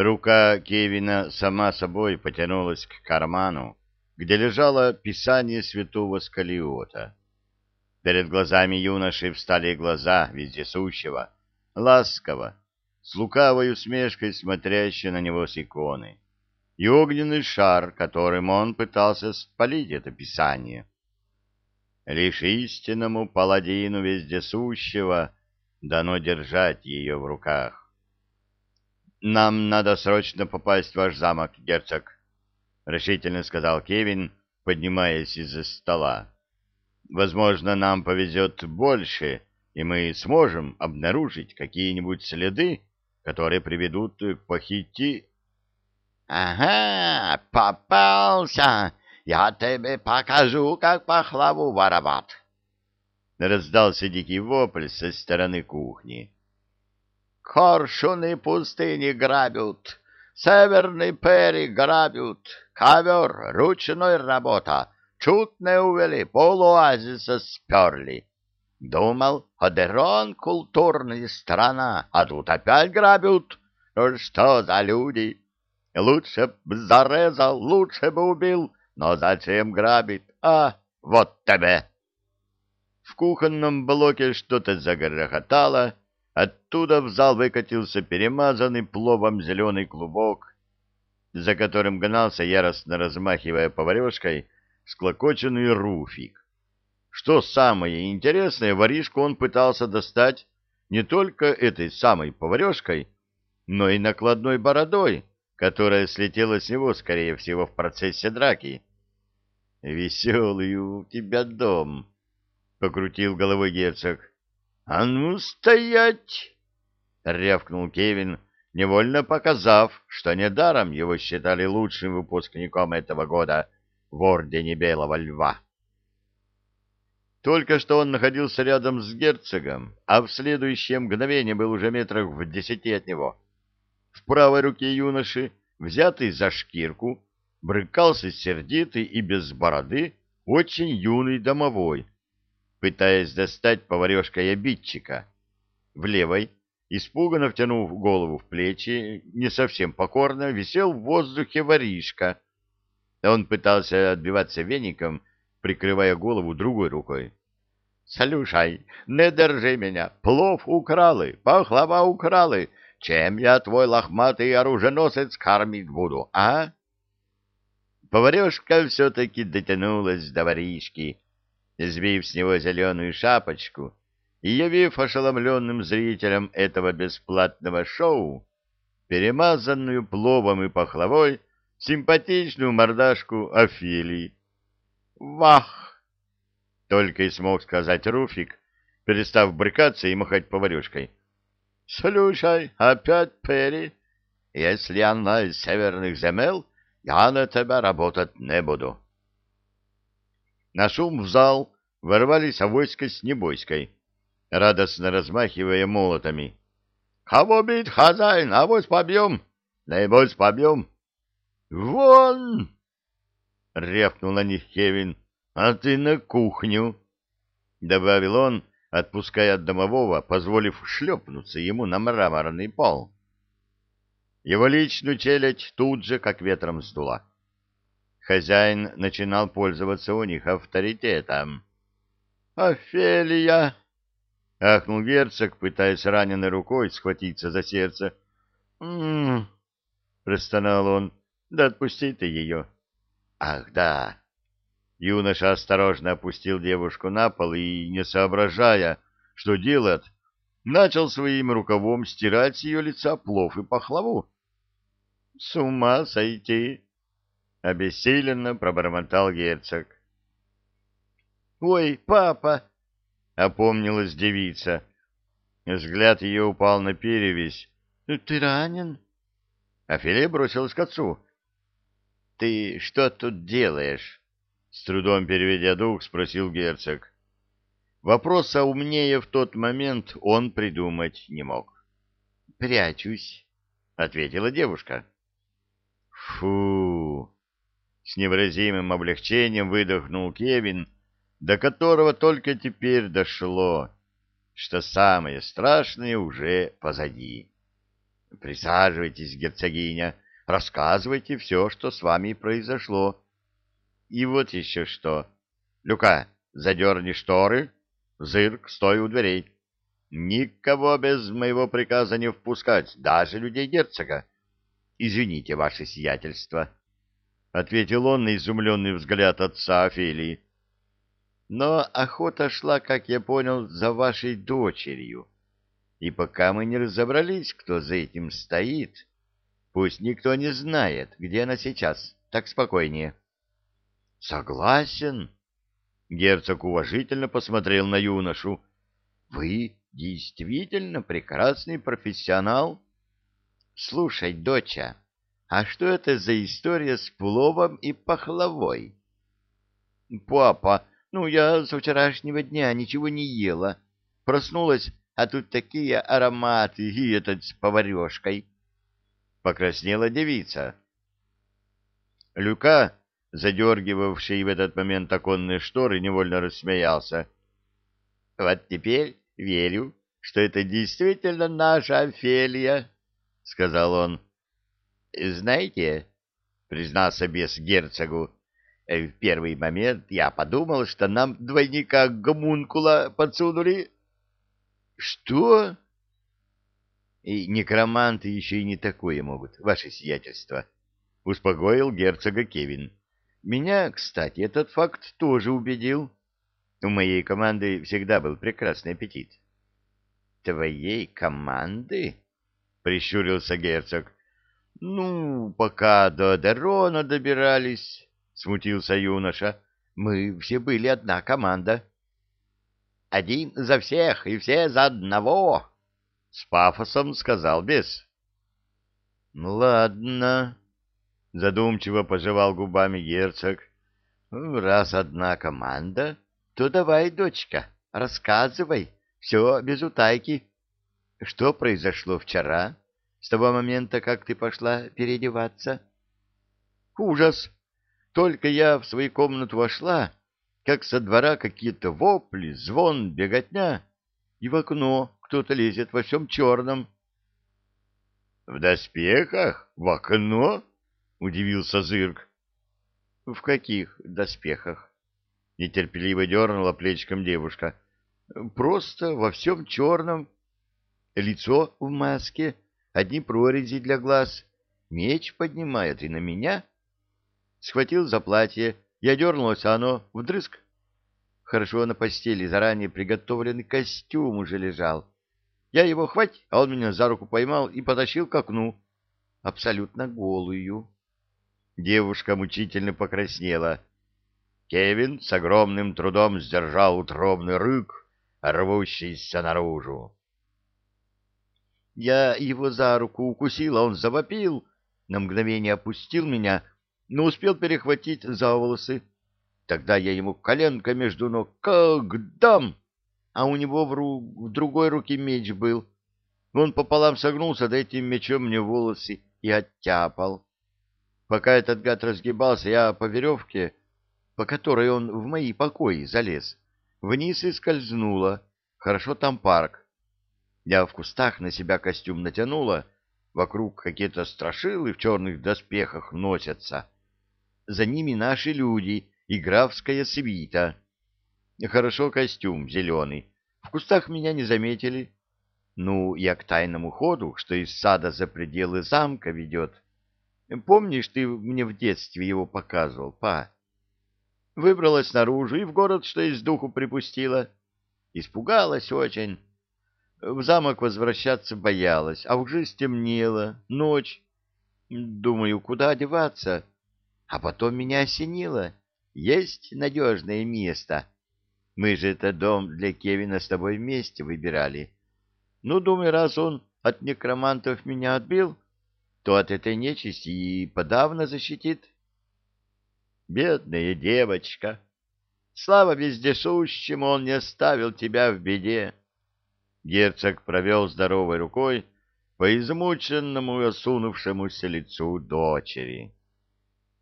Рука Кевина сама собой потянулась к карману, где лежало писание святого Скалиота. Перед глазами юноши встали глаза вездесущего, ласково, с лукавой усмешкой смотрящие на него с иконы, и огненный шар, которым он пытался спалить это писание. Лишь истинному паладину вездесущего дано держать ее в руках. «Нам надо срочно попасть в ваш замок, герцог», — решительно сказал Кевин, поднимаясь из-за стола. «Возможно, нам повезет больше, и мы сможем обнаружить какие-нибудь следы, которые приведут к похити...» «Ага, попался! Я тебе покажу, как пахлаву воровать!» Раздался дикий вопль со стороны кухни. Коршуны пустыни грабят, северный пери грабят, ковер, ручной работа, чуть не увели, полуазиса сперли. Думал, Одерон культурная страна, а тут опять грабят. Ну что за люди? Лучше б зарезал, лучше бы убил, но зачем грабит? А, вот тебе! В кухонном блоке что-то загрохотало, Оттуда в зал выкатился перемазанный пловом зеленый клубок, за которым гнался, яростно размахивая поварешкой, склокоченный руфик. Что самое интересное, воришку он пытался достать не только этой самой поварешкой, но и накладной бородой, которая слетела с него, скорее всего, в процессе драки. «Веселый у тебя дом», — покрутил головой герцог. «А ну, стоять!» — рявкнул Кевин, невольно показав, что недаром его считали лучшим выпускником этого года в Ордене Белого Льва. Только что он находился рядом с герцогом, а в следующее мгновение был уже метрах в десяти от него. В правой руке юноши, взятый за шкирку, брыкался сердитый и без бороды очень юный домовой — пытаясь достать поварешкой обидчика. В левой, испуганно втянув голову в плечи, не совсем покорно, висел в воздухе воришка. Он пытался отбиваться веником, прикрывая голову другой рукой. — Слушай, не держи меня, плов украли, пахлава украли, чем я твой лохматый оруженосец кормить буду, а? Поварешка все-таки дотянулась до воришки, сбив с него зеленую шапочку и явив ошеломленным зрителям этого бесплатного шоу перемазанную пловом и пахлавой симпатичную мордашку Офелии. «Вах!» — только и смог сказать Руфик, перестав брыкаться и махать поварешкой. «Слушай, опять Перри, если она из северных земель, я на тебя работать не буду». На шум в зал ворвались авоська с небойской, радостно размахивая молотами. — Кого бить, хозяин? Авось побьем! Небось побьем! — Вон! — рявкнул на них Кевин. — А ты на кухню! — добавил он, отпуская от домового, позволив шлепнуться ему на мраморный пол. Его личную челядь тут же как ветром сдула хозяин начинал пользоваться у них авторитетом. «Офелия!» — ахнул герцог, пытаясь раненой рукой схватиться за сердце. «М-м-м!» простонал он. «Да отпусти ты ее!» «Ах, да!» Юноша осторожно опустил девушку на пол и, не соображая, что делает, начал своим рукавом стирать с ее лица плов и пахлаву. «С ума сойти!» — обессиленно пробормотал герцог. «Ой, папа!» — опомнилась девица. Взгляд ее упал на перевязь. «Ты ранен?» Афиле бросилась к отцу. «Ты что тут делаешь?» С трудом переведя дух, спросил герцог. Вопроса умнее в тот момент он придумать не мог. «Прячусь», — ответила девушка. «Фу!» С невыразимым облегчением выдохнул Кевин, до которого только теперь дошло, что самое страшное уже позади. — Присаживайтесь, герцогиня, рассказывайте все, что с вами произошло. И вот еще что. Люка, задерни шторы, зырк, стой у дверей. Никого без моего приказа не впускать, даже людей герцога. Извините, ваше сиятельство, — ответил он на изумленный взгляд отца Офелии. Но охота шла, как я понял, за вашей дочерью. И пока мы не разобрались, кто за этим стоит, пусть никто не знает, где она сейчас, так спокойнее. — Согласен. Герцог уважительно посмотрел на юношу. — Вы действительно прекрасный профессионал. Слушай, доча, а что это за история с пловом и пахлавой? Папа, ну я со вчерашнего дня ничего не ела. Проснулась, а тут такие ароматы, и этот с поварешкой. Покраснела девица. Люка, задергивавший в этот момент оконные шторы, невольно рассмеялся. Вот теперь верю, что это действительно наша Офелия, — сказал он. — Знаете, — признался бес герцогу, — в первый момент я подумал, что нам двойника гомункула подсунули. — Что? — И некроманты еще и не такое могут, ваше сиятельство, — успокоил герцога Кевин. — Меня, кстати, этот факт тоже убедил. — у моей команды всегда был прекрасный аппетит. — Твоей команды? — прищурился герцог. — Ну, пока до Дерона добирались, — смутился юноша, — мы все были одна команда. — Один за всех и все за одного, — с пафосом сказал бес. — Ну, ладно, — задумчиво пожевал губами герцог. — Раз одна команда то давай, дочка, рассказывай, все без утайки. Что произошло вчера, с того момента, как ты пошла переодеваться? Ужас! Только я в свою комнату вошла, как со двора какие-то вопли, звон, беготня, и в окно кто-то лезет во всем черном. — В доспехах? В окно? — удивился Зырк. — В каких доспехах? Нетерпеливо дернула плечиком девушка. Просто во всем черном. Лицо в маске, одни прорези для глаз. Меч поднимает и на меня. Схватил за платье. Я дернулась, а оно вдрызг. Хорошо на постели заранее приготовленный костюм уже лежал. Я его хвать, а он меня за руку поймал и потащил к окну. Абсолютно голую. Девушка мучительно покраснела. Кевин с огромным трудом сдержал утробный рык, рвущийся наружу. Я его за руку укусил, а он завопил, на мгновение опустил меня, но успел перехватить за волосы. Тогда я ему коленка между ног как дам, а у него в, ру... в другой руке меч был. Он пополам согнулся, да этим мечом мне волосы и оттяпал. Пока этот гад разгибался, я по веревке по которой он в мои покои залез, вниз и скользнула. Хорошо там парк. Я в кустах на себя костюм натянула, вокруг какие-то страшилы в черных доспехах носятся. За ними наши люди и графская свита. Хорошо костюм зеленый. В кустах меня не заметили. Ну, я к тайному ходу, что из сада за пределы замка ведет. Помнишь, ты мне в детстве его показывал, па? Выбралась наружу и в город, что из духу припустила. Испугалась очень. В замок возвращаться боялась, а уже стемнело, ночь. Думаю, куда одеваться? А потом меня осенило. Есть надежное место. Мы же это дом для Кевина с тобой вместе выбирали. Ну, думаю, раз он от некромантов меня отбил, то от этой нечисти и подавно защитит. Бедная девочка! Слава вездесущему, он не оставил тебя в беде. Герцог провел здоровой рукой по измученному и осунувшемуся лицу дочери.